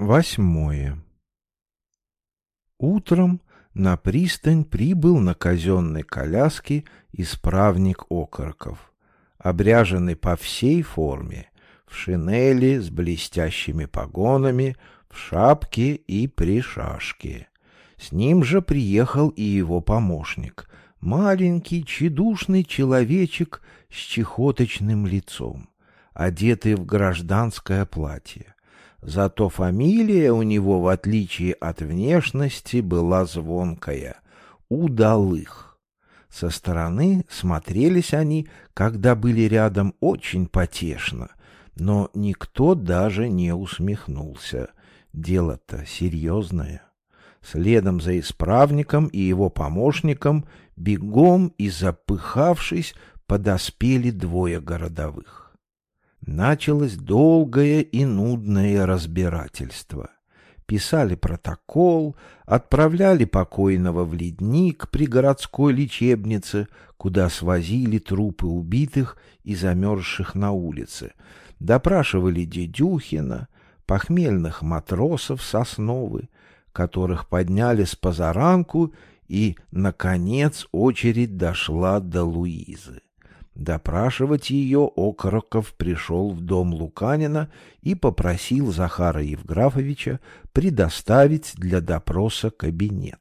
Восьмое. Утром на пристань прибыл на казенной коляске исправник окороков, обряженный по всей форме, в шинели с блестящими погонами, в шапке и при шашке. С ним же приехал и его помощник, маленький, чедушный человечек с чехоточным лицом, одетый в гражданское платье. Зато фамилия у него, в отличие от внешности, была звонкая — Удалых. Со стороны смотрелись они, когда были рядом, очень потешно, но никто даже не усмехнулся. Дело-то серьезное. Следом за исправником и его помощником, бегом и запыхавшись, подоспели двое городовых началось долгое и нудное разбирательство. Писали протокол, отправляли покойного в ледник при городской лечебнице, куда свозили трупы убитых и замерзших на улице, допрашивали Дедюхина, похмельных матросов Сосновы, которых подняли с позаранку, и, наконец, очередь дошла до Луизы. Допрашивать ее Окороков пришел в дом Луканина и попросил Захара Евграфовича предоставить для допроса кабинет.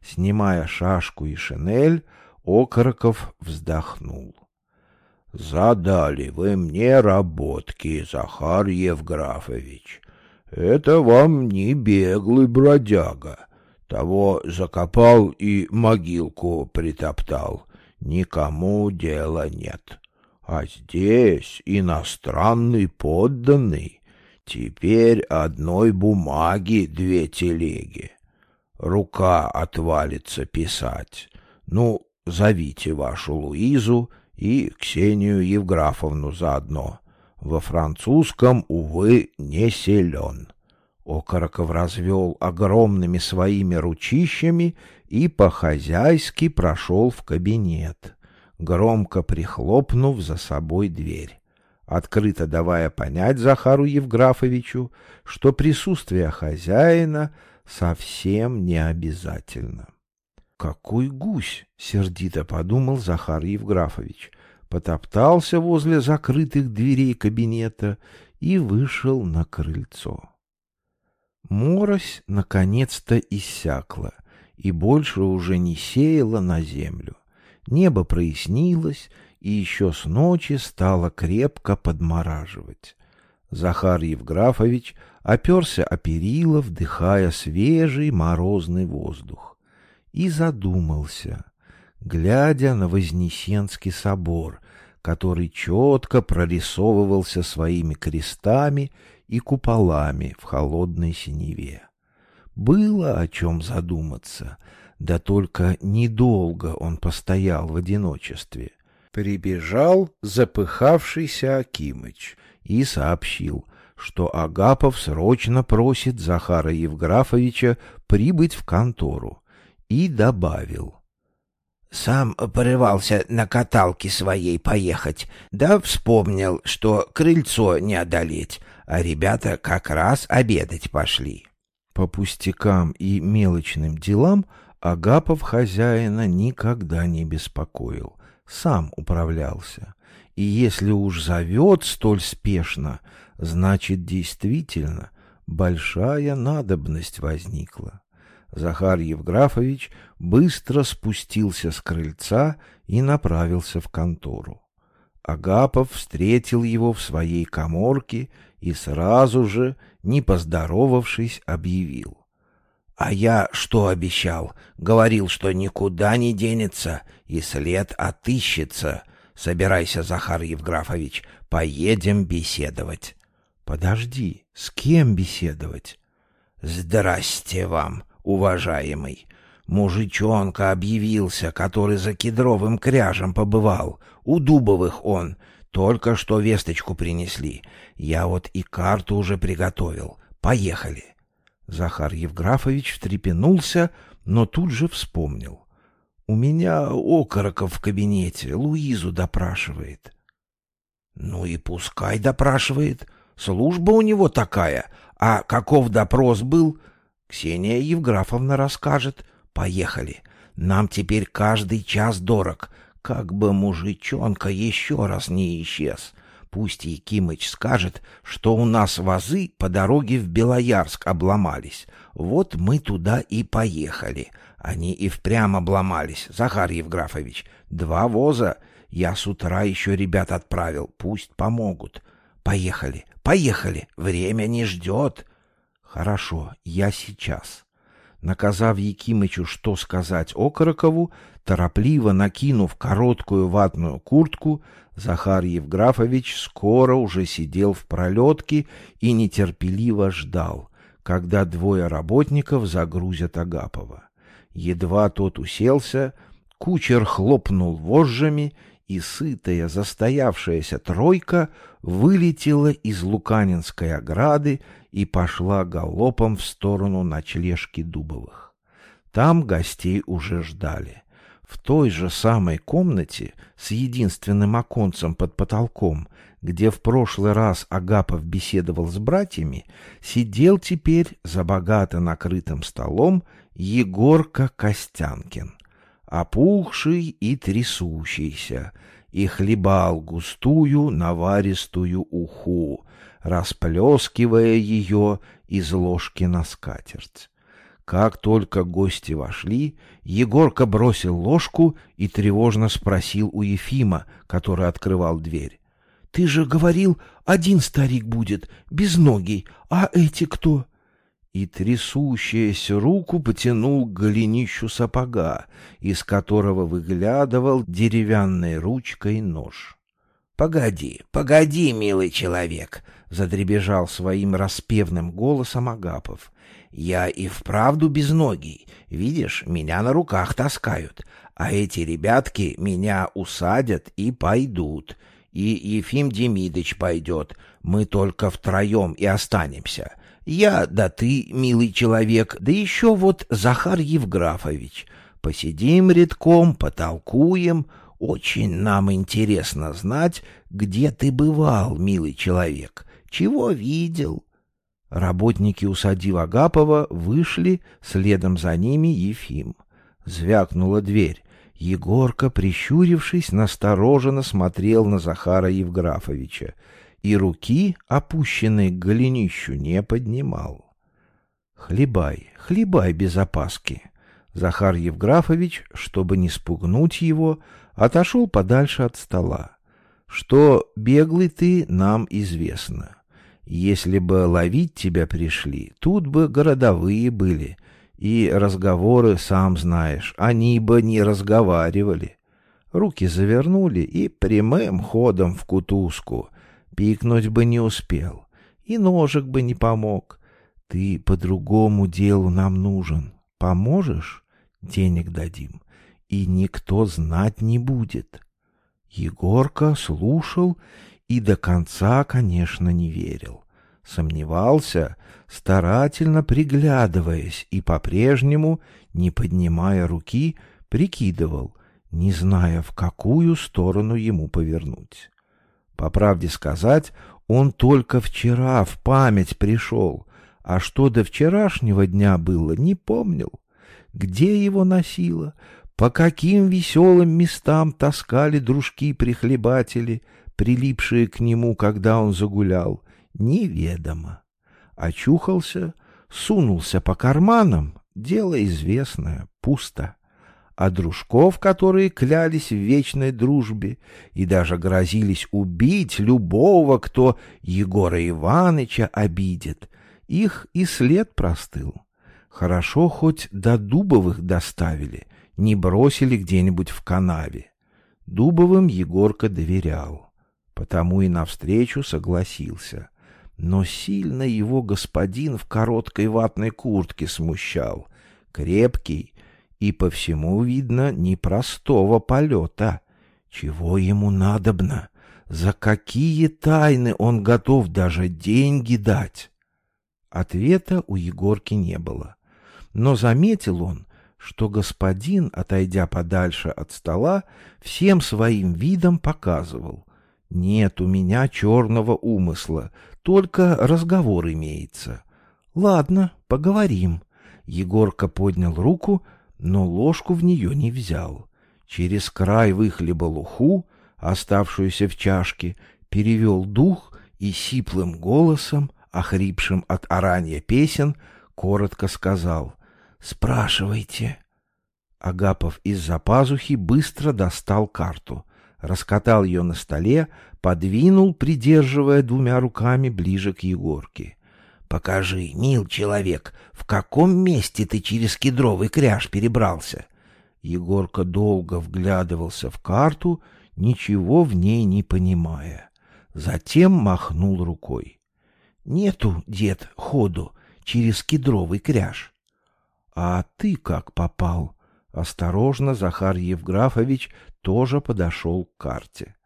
Снимая шашку и шинель, Окороков вздохнул. — Задали вы мне работки, Захар Евграфович. Это вам не беглый бродяга. Того закопал и могилку притоптал — никому дела нет. А здесь иностранный подданный. Теперь одной бумаги две телеги. Рука отвалится писать. Ну, зовите вашу Луизу и Ксению Евграфовну заодно. Во французском, увы, не силен. Окороков развел огромными своими ручищами и по-хозяйски прошел в кабинет, громко прихлопнув за собой дверь, открыто давая понять Захару Евграфовичу, что присутствие хозяина совсем не обязательно. «Какой гусь!» — сердито подумал Захар Евграфович, потоптался возле закрытых дверей кабинета и вышел на крыльцо. Морось наконец-то иссякла и больше уже не сеяла на землю. Небо прояснилось, и еще с ночи стало крепко подмораживать. Захар Евграфович оперся о перила, вдыхая свежий морозный воздух, и задумался, глядя на Вознесенский собор, который четко прорисовывался своими крестами и куполами в холодной синеве. Было о чем задуматься, да только недолго он постоял в одиночестве. Прибежал запыхавшийся Акимыч и сообщил, что Агапов срочно просит Захара Евграфовича прибыть в контору, и добавил — сам порывался на каталке своей поехать, да вспомнил, что крыльцо не одолеть, а ребята как раз обедать пошли. По пустякам и мелочным делам Агапов хозяина никогда не беспокоил, сам управлялся. И если уж зовет столь спешно, значит, действительно, большая надобность возникла. Захар Евграфович быстро спустился с крыльца и направился в контору. Агапов встретил его в своей коморке и сразу же, не поздоровавшись, объявил. — А я что обещал? Говорил, что никуда не денется и след отыщется. Собирайся, Захар Евграфович, поедем беседовать. — Подожди, с кем беседовать? — Здрасте вам, уважаемый. Мужичонка объявился, который за кедровым кряжем побывал. У Дубовых он — только что весточку принесли. Я вот и карту уже приготовил. Поехали. Захар Евграфович встрепенулся, но тут же вспомнил. У меня окороков в кабинете, Луизу допрашивает. Ну и пускай допрашивает. Служба у него такая. А каков допрос был? Ксения Евграфовна расскажет. Поехали. Нам теперь каждый час дорог. Как бы мужичонка еще раз не исчез. Пусть Якимыч скажет, что у нас вазы по дороге в Белоярск обломались. Вот мы туда и поехали. Они и впрямь обломались, Захар Евграфович. Два воза. Я с утра еще ребят отправил. Пусть помогут. Поехали, поехали. Время не ждет. Хорошо, я сейчас. Наказав Якимычу, что сказать Окорокову, торопливо накинув короткую ватную куртку, Захар Евграфович скоро уже сидел в пролетке и нетерпеливо ждал, когда двое работников загрузят Агапова. Едва тот уселся, кучер хлопнул вожжами, и сытая застоявшаяся тройка вылетела из Луканинской ограды и пошла галопом в сторону ночлежки Дубовых. Там гостей уже ждали. В той же самой комнате с единственным оконцем под потолком, где в прошлый раз Агапов беседовал с братьями, сидел теперь за богато накрытым столом Егорка Костянкин, опухший и трясущийся, и хлебал густую наваристую уху, расплескивая ее из ложки на скатерть. Как только гости вошли, Егорка бросил ложку и тревожно спросил у Ефима, который открывал дверь. — Ты же говорил, один старик будет, без ноги, а эти кто? И трясущаяся руку потянул к голенищу сапога, из которого выглядывал деревянной ручкой нож. — Погоди, погоди, милый человек! — задребежал своим распевным голосом Агапов. Я и вправду безногий. Видишь, меня на руках таскают. А эти ребятки меня усадят и пойдут. И Ефим Демидыч пойдет. Мы только втроем и останемся. Я, да ты, милый человек, да еще вот Захар Евграфович. Посидим редком, потолкуем. Очень нам интересно знать, где ты бывал, милый человек, чего видел, Работники, усадив Агапова, вышли, следом за ними Ефим. Звякнула дверь. Егорка, прищурившись, настороженно смотрел на Захара Евграфовича и руки, опущенные к голенищу, не поднимал. «Хлебай, хлебай без опаски!» Захар Евграфович, чтобы не спугнуть его, отошел подальше от стола. «Что беглый ты, нам известно». Если бы ловить тебя пришли, тут бы городовые были, и разговоры, сам знаешь, они бы не разговаривали. Руки завернули и прямым ходом в кутузку. Пикнуть бы не успел, и ножик бы не помог. Ты по другому делу нам нужен. Поможешь? Денег дадим. И никто знать не будет. Егорка слушал и до конца, конечно, не верил. Сомневался, старательно приглядываясь и по-прежнему, не поднимая руки, прикидывал, не зная, в какую сторону ему повернуть. По правде сказать, он только вчера в память пришел, а что до вчерашнего дня было, не помнил. Где его носило, по каким веселым местам таскали дружки-прихлебатели, прилипшие к нему, когда он загулял, неведомо. Очухался, сунулся по карманам, дело известное, пусто. А дружков, которые клялись в вечной дружбе и даже грозились убить любого, кто Егора Иваныча обидит, их и след простыл. Хорошо хоть до Дубовых доставили, не бросили где-нибудь в канаве. Дубовым Егорка доверял, потому и навстречу согласился но сильно его господин в короткой ватной куртке смущал. Крепкий и, по всему видно, непростого полета. Чего ему надобно? За какие тайны он готов даже деньги дать? Ответа у Егорки не было. Но заметил он, что господин, отойдя подальше от стола, всем своим видом показывал. «Нет у меня черного умысла, только разговор имеется. Ладно, поговорим. Егорка поднял руку, но ложку в нее не взял. Через край выхлебал уху, оставшуюся в чашке, перевел дух и сиплым голосом, охрипшим от оранья песен, коротко сказал «Спрашивайте». Агапов из-за пазухи быстро достал карту, раскатал ее на столе, подвинул, придерживая двумя руками ближе к Егорке. «Покажи, мил человек, в каком месте ты через кедровый кряж перебрался?» Егорка долго вглядывался в карту, ничего в ней не понимая. Затем махнул рукой. «Нету, дед, ходу через кедровый кряж». «А ты как попал?» Осторожно Захар Евграфович тоже подошел к карте.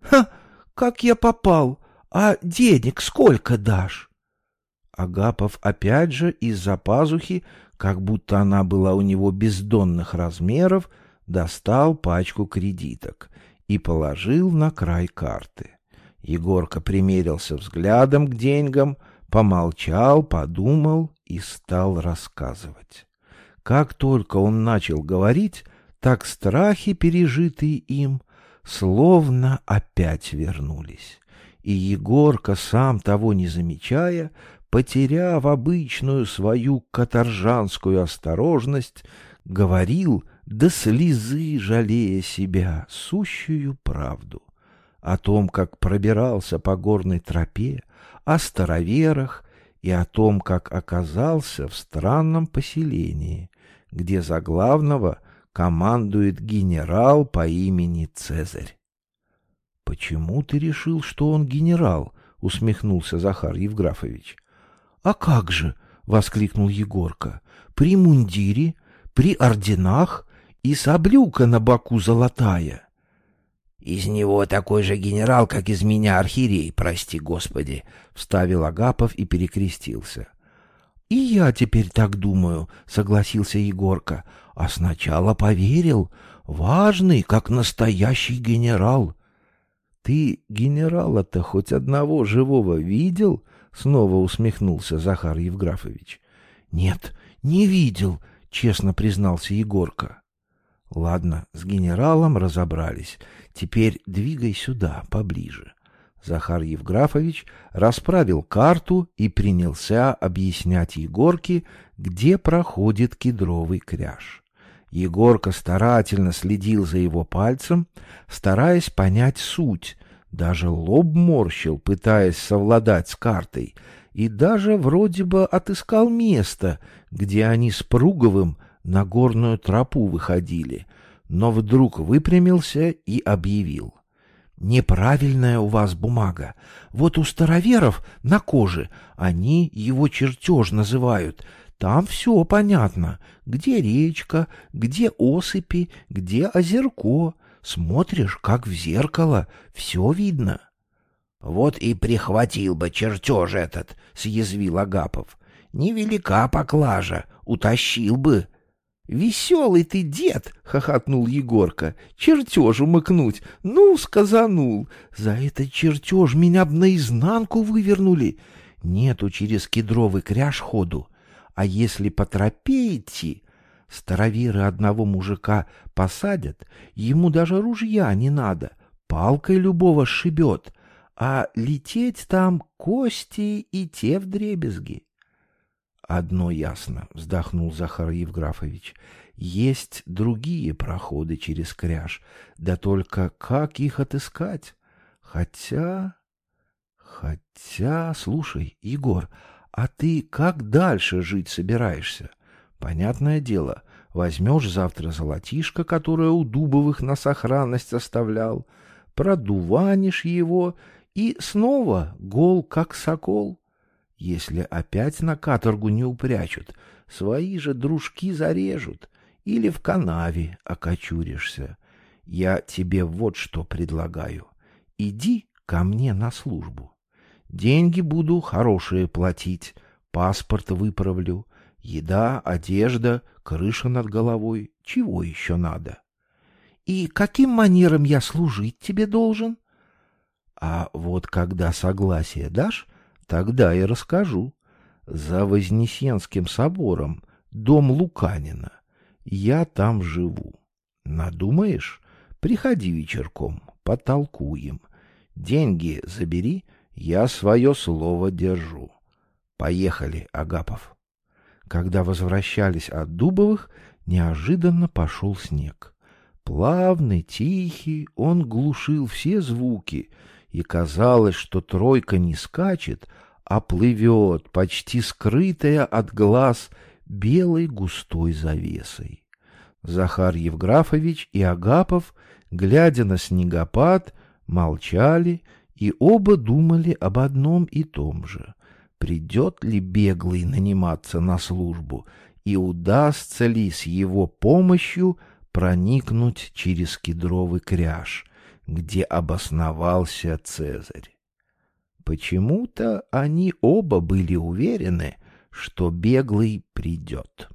«Ха! Как я попал? А денег сколько дашь?» Агапов опять же из-за пазухи, как будто она была у него бездонных размеров, достал пачку кредиток и положил на край карты. Егорка примерился взглядом к деньгам, помолчал, подумал и стал рассказывать. Как только он начал говорить, так страхи, пережитые им, словно опять вернулись. И Егорка, сам того не замечая, потеряв обычную свою каторжанскую осторожность, говорил, до слезы жалея себя, сущую правду о том, как пробирался по горной тропе, о староверах и о том, как оказался в странном поселении, где за главного командует генерал по имени Цезарь. — Почему ты решил, что он генерал? — усмехнулся Захар Евграфович. «А как же!» — воскликнул Егорка. «При мундире, при орденах и саблюка на боку золотая». «Из него такой же генерал, как из меня архиерей, прости господи», — вставил Агапов и перекрестился. «И я теперь так думаю», — согласился Егорка. «А сначала поверил. Важный, как настоящий генерал». «Ты генерала-то хоть одного живого видел?» Снова усмехнулся Захар Евграфович. Нет, не видел, честно признался Егорка. Ладно, с генералом разобрались. Теперь двигай сюда, поближе. Захар Евграфович расправил карту и принялся объяснять Егорке, где проходит кедровый кряж. Егорка старательно следил за его пальцем, стараясь понять суть, даже лоб морщил, пытаясь совладать с картой, и даже вроде бы отыскал место, где они с Пруговым на горную тропу выходили, но вдруг выпрямился и объявил. «Неправильная у вас бумага. Вот у староверов на коже они его чертеж называют. Там все понятно. Где речка, где осыпи, где озерко». Смотришь, как в зеркало, все видно. — Вот и прихватил бы чертеж этот, — съязвил Агапов. — Невелика поклажа, утащил бы. — Веселый ты дед, — хохотнул Егорка. — Чертеж умыкнуть. Ну, сказанул. За этот чертеж меня б наизнанку вывернули. Нету через кедровый кряж ходу. А если по тропе идти, Староверы одного мужика посадят, ему даже ружья не надо, палкой любого шибет, а лететь там кости и те вдребезги. Одно ясно, вздохнул Захар Евграфович. Есть другие проходы через кряж, да только как их отыскать? Хотя... Хотя, слушай, Егор, а ты как дальше жить собираешься? Понятное дело, возьмешь завтра золотишко, которое у Дубовых на сохранность оставлял, продуванишь его и снова гол, как сокол. Если опять на каторгу не упрячут, свои же дружки зарежут или в канаве окочуришься. Я тебе вот что предлагаю. Иди ко мне на службу. Деньги буду хорошие платить, паспорт выправлю, Еда, одежда, крыша над головой. Чего еще надо? И каким манером я служить тебе должен? А вот когда согласие дашь, тогда и расскажу. за Вознесенским собором, дом Луканина. Я там живу. Надумаешь? Приходи вечерком, потолкуем. Деньги забери, я свое слово держу. Поехали, Агапов. Когда возвращались от Дубовых, неожиданно пошел снег. Плавный, тихий, он глушил все звуки, и казалось, что тройка не скачет, а плывет, почти скрытая от глаз белой густой завесой. Захар Евграфович и Агапов, глядя на снегопад, молчали и оба думали об одном и том же. Придет ли беглый наниматься на службу и удастся ли с его помощью проникнуть через кедровый кряж, где обосновался Цезарь? Почему-то они оба были уверены, что беглый придет.